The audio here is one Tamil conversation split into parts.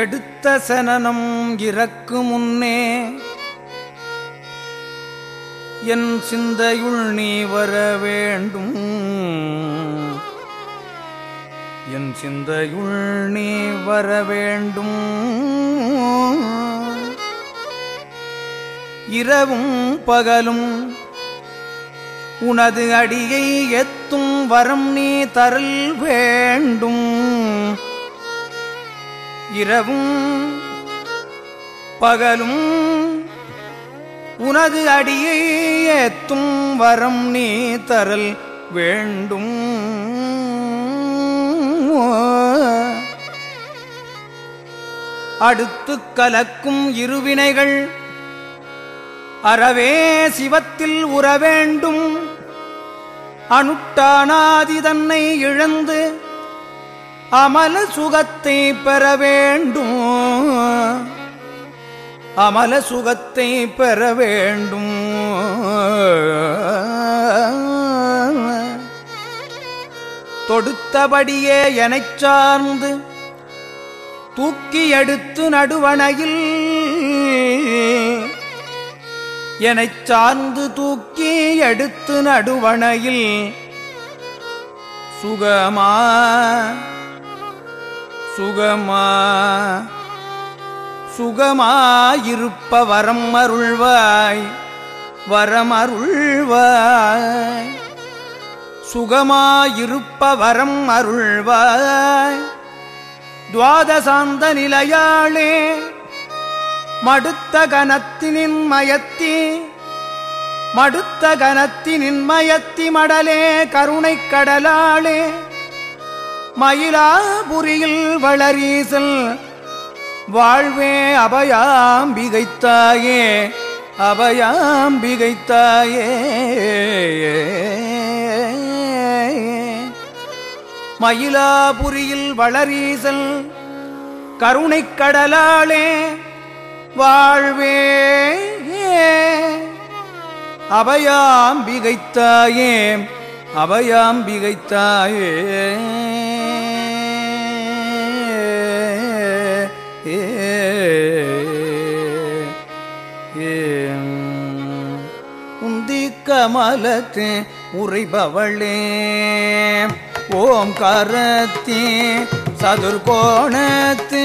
எடுத்த சனனம் இறக்கு முன்னே என் சிந்தையுள் நீ வர வேண்டும். என் சிந்தையுள் நீ வர வேண்டும். இரவும் பகலும் உனது அடியை எத்தும் வரம் நீ தரல் வேண்டும். இரவும் பகலும் உனது அடியை ஏத்தும் வரம் நீ தரல் வேண்டும். அடுத்து கலக்கும் இருவினைகள் அறவே சிவத்தில் உற வேண்டும். அனுட்டானாதி தன்னை இழந்து அமல சுகத்தை பெற வேண்டும். அமல சுகத்தை பெற வேண்டும். தொடுத்தபடியே எனச் சார்ந்து தூக்கி எடுத்து நடுவணையில் எனச் சார்ந்து தூக்கி எடுத்து நடுவணையில் சுகமா சுகமா சுகமாயிருப்ப வரம் அருள்வாய் வரம் அருள்வாய். சுகமாயிருப்ப வரம் அருள்வாய். துவாதசாந்த நிலையாளே மடுத்த கனத்தினின் மயத்தி மடுத்த கனத்தினின் மயத்தி மடலே கருணைக் கடலாளே. மயிலாபுரியில் வளரீசல் வாழ்வே அபயாம்பிகைத்தாயே அபயாம்பிகைத்தாயே. மயிலாபுரியில் வளரீசல் கருணைக் கடலாளே வாழ்வே அபயாம்பிகைத்தாயே அபயாம்பிகைத்தாயே. உந்தி கமலத்து உறைபவளே. ஓம் கரத்தி சதுர்கோணத்து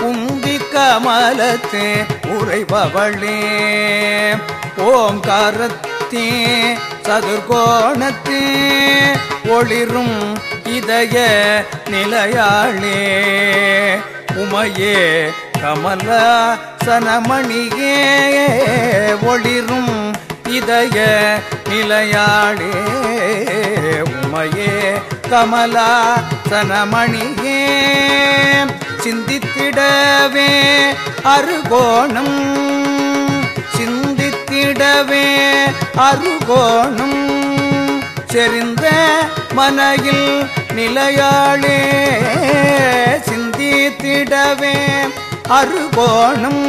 உந்தி கமலத்து உறைபவளே. ஓம் கரத்தி சதுர்கோணத்து ஒளிரும் இதய நிலையாளே. உமையே கமல சனமணியே ஒளிரும் இதய நிலையாடே உமையே கமலா சனமணியே சிந்தித்திடவே அருகோணம் சிந்தித்திடவே அருகோணம் செறிந்த மனையில் நிலையாளே சிந்தித்திடவே அருகோணம்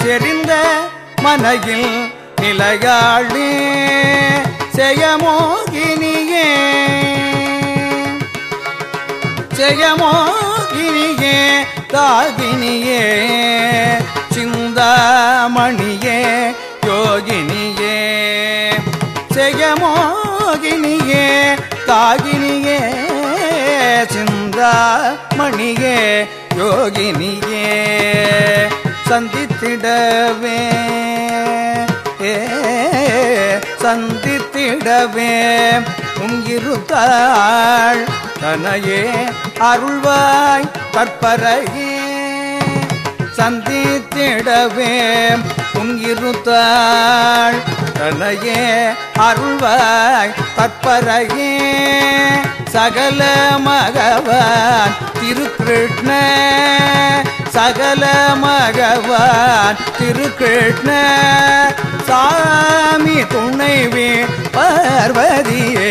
செறிந்த மனையில் நிலையாளே செயமோகினியே செயமோகினியே தாகினியே சிந்தாமணியே யோகினியே. செயமோகினியே தாகினியே சிந்தாமணியே யோகினியே சந்தித்திடவே. ஏ சந்தித்திடவே. உங்கிருத்தாள் தனையே அருள்வாய் கற்பரையே. சந்தித்திடவே. உங்கிருத்தாள் தனையே அருள்வாய் கற்பரையே. சகல மகவான் திரு திருக்கிருஷ்ண சகல மகவான் திருக்கிருஷ்ண சாமி துணைவி பார்வதியே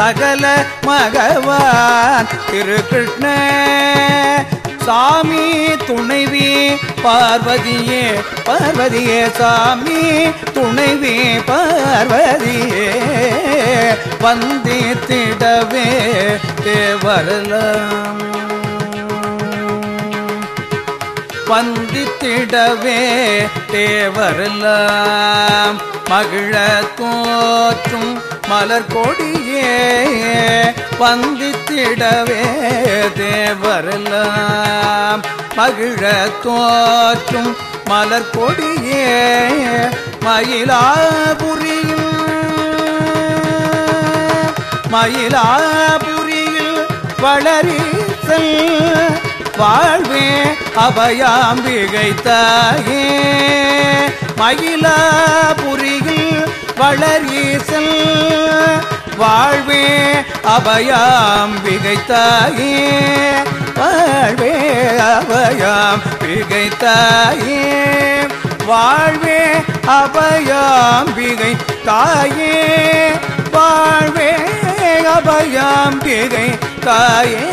சகல மகவான் திருக்கிருஷ்ண சாமி துணைவி பார்வதியே பார்வதியே சாமி துணைவி பார்வதியே. வந்தித்திடவே தேவரலாம் வந்தித்திடவே தேவரலாம் மகிழ தோற்றும் மலர் கொடியே வந்தித்திடவே தேவரலாம் மகிழ தோற்றும் மலர் கொடியே மயிலாபுரி மயிலாபுரியில் வளரீசல் வாழ்வே அபயாம்பிகை தாயே மயிலாபுரியில் வளரீசல் வாழ்வே அபயாம்பிகை தாயே வாழ்வே அபயாம்பிகை தாயே வாழ்வே அபயாம்பிகை தாயே வாழ்வே அபயாம்பிகை தாயே.